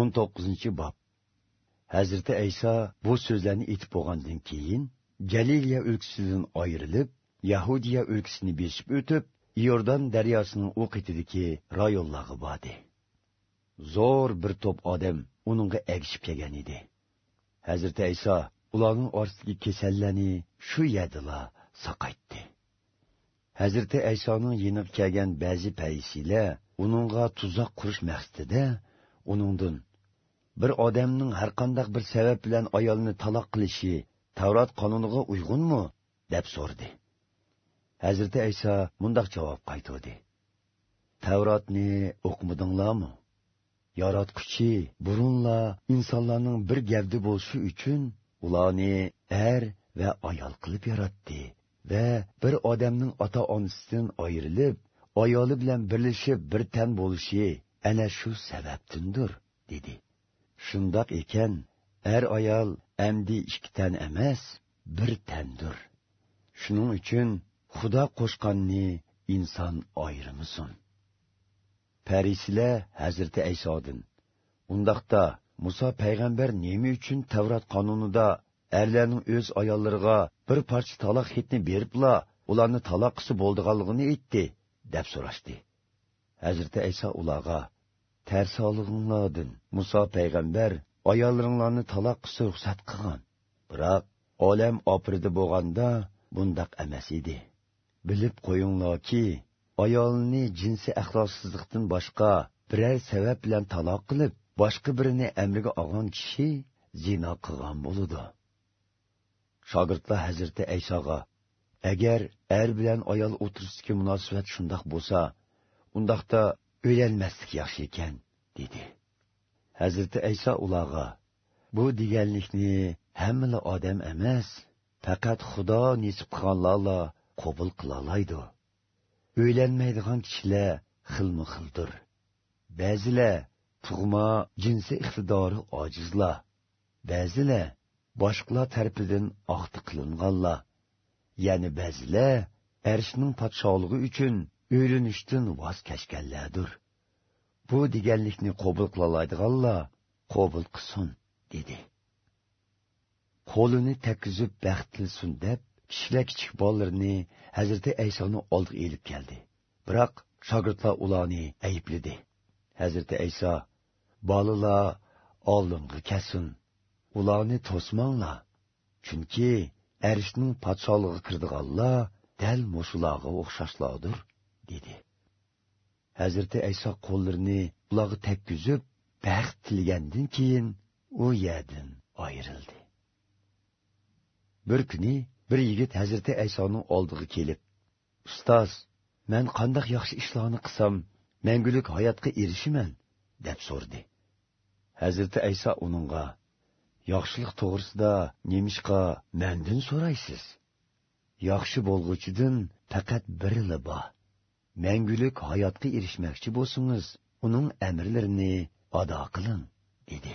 19 bob. Hazrati ayso bu so'zlarni aytib bo'lgandan keyin galiliya o'lkasidan ayrilib yahudiya o'lkasini besib o'tib iordan daryosining u qitidiki rayonlarga bordi zo'r bir to'p odam uningga agishib kelgan edi. Hazrati ayso ularning ortiga kasallarni shu yerdila saqaytdi hazrati aysoning yeniq kelgan ba'zi paysiylar uningga tuzoq qurish maqsadida uningdan bir odamning har qanday bir sabab bilan ayolni taloq qilishi Tavrat qonuniga uyg'unmi? deb so'rdi. Hazrati ayso mundoq javob qaytardi. Tavrotni o'qimadinglarmi yaratquchi burunla insonlarning bir gavdi bo'lishi uchun ularni er va ayol qilib yaratdi va bir odamning ota onasidan ayrilib ayoli bilan birlashib bir tan bo'lishi ana shu sababdindir dedi. Shundoq ekan er ayol amdi ikki tan emas bir tandir. Shuning uchun xudo qo'shqanni inson ayrimasin parisilar hazrati aysodin undaqda muso payg'ambar nima uchun tavrat qonunida erlarning o'z ayollariga bir parcha taloq hitni beribla ularni taloq qilsa bo'ldiganligini aytdi deb so'rashdi. Hazrati ayso ularga tarsolig'inglardan Musa payg'ambar ayollaringlarni taloq qilsa ruxsat qilgan biroq olam opirdi boğanda, bundaq emas idi. bilib qo'yinglarki ayolni jinsi axloqsizlikdan boshqa biror sabab bilan taloq qilib boshqa birini amriga olgan kişi, zino qilgan buludu. shogirdlar hazrati aysoga agar er bilan ayol o'tirishga munosabat shundoq bo'lsa undaqda o'ylanmaslik yaxshi ekan dedi. Hazrati ayso ularga bu deganlikni hammala odam emas faqat xudo nisib qilganlarla qabul qilolaydi o'ylanmaydigan kishilar xilma xildir. Ba'zilar tug'ma jinsi iqtidori ojizlar. Ba'zilar boshqalar tarafidan oxti qilinganlar. Ya'ni ba'zilar arshning podshohligi uchun Үйренішдің ваз кәшкәлләдір. Бұ дегенлікні қобыл қылалайдығалла, қобыл қысын, деді. Қолыны тәкізіп бәқтілсін деп, кішілік кішік балларыны Әзірті Әйсаны алдық еліп келді. Бірақ шагыртла уланы әйіпледі. Әзірті Әйса, балыла алдыңғы кәсін, уланы тосмаңла. Чүнкі әрішінің патшалығы кірдіғалла, дәл мошылағы оқшашлауdur. Dedi. Hazrati ayso qo'llarini ularga takkizib baxt tilgandan keyin u yerdan ayrildi bir kuni bir yigit hazrati aysoning oldiga kelib ustoz man qandoq yaxshi ishlarni qilsam mangulik hayotga erishaman? deb so'rdi hazrati ayso uningga yaxshilik to'g'risida nemishqa mandan so'raysiz? Yaxshi bo'lg'uchidan faqat birili bor. Mangulik hayotga erishmoqchi bo'lsangiz uning amrlarini ado qiling dedi.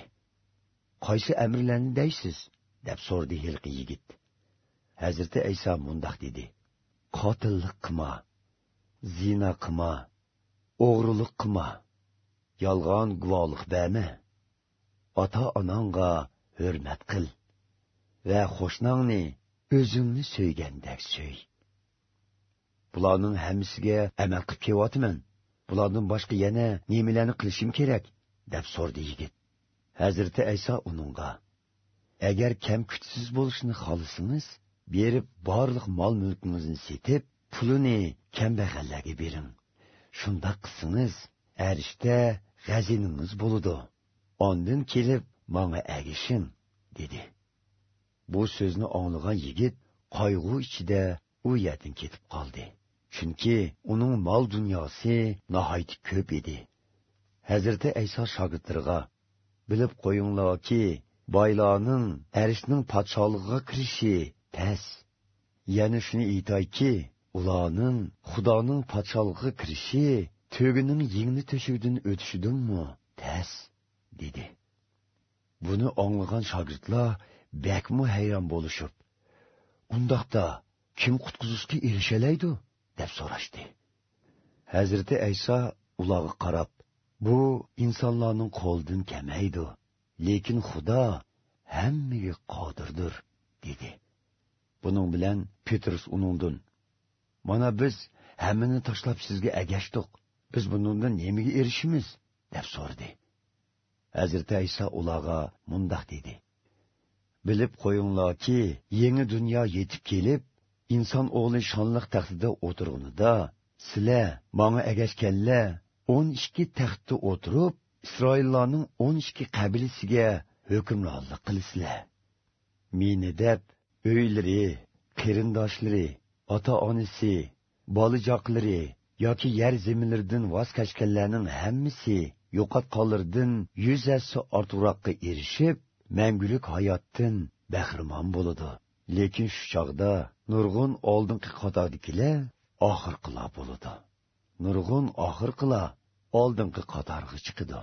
Qaysi amrlarni deysiz? deb so'rdi hilqi yigit. Hazrati ayso mundoq dedi. Qotillik qilma zina qilma o'g'rilik qilma yolg'on guvohlik berma. Ota onangga hurmat qil va qo'shningni o'zingni suygandek suy bularning hammasiga amal qilib kelyapman. Bulardan boshqa yana nimalarni qilishim kerak deb so'rdi yigit. Hazrati ayso uningga agar kam kuchsiz bo'lishni xohlasangiz berib borliq mol mulkingizni setib pulini kambag'allarga bering. Shundoq qilsangiz arishda g'aziningiz bo'ludi ondan kelib manga agishin dedi. Bu so'zni anglagan yigit qayg'u ichida u yerdan ketib qoldi. Chunki uning mol dunyosi nihoyat ko'p edi. Hazrati ayso shogirdlariga bilib qo'yinglarki boylarning arishning podsholig'iga kirishi tas yana shuni aytayki ularning xudoning podsholig'iga kirishi to'gining yengni to'shigidan o'tishidinmi tas dedi. Buni anglagan shogirdlar bakmu hayron bo'lishib undoqda kim qutqizishga erishalaydi? Deb so'rashdi. Hazrati ayso ularga qarab bu insonlarning qo'lidan kamaydi lekin xudo hammaga qodirdir dedi. Buning bilan petrus unundin mana biz hammani tashlab sizga agashdiq biz bundan nimaga erishimiz? deb so'radi. Hazrati ayso ularga mundoq dedi bilib qo'yinglarki yangi dunyo yetib kelib inson o'g'li shonliq taxtida o'tirganida sizlar manga agashganlar o'n ikki taxtda o'tirib isroillarning o'n ikki qabilasiga hukmronlik qilasizlar meni deb uylari qarindoshlari ota onasi bolajoqlari yoki yer zeminlardan voz kechganlarning hammasi yo'qotqonlardan yuz assi ortiqroqqa erishib mangulik hayotdan bahramon bo'ladi. Lekin shu chog'da nurg'un oldingi qatordagilar oxirqilar bo'ladi. Nurg'un oxirqilar oldingi qatorga chiqadi.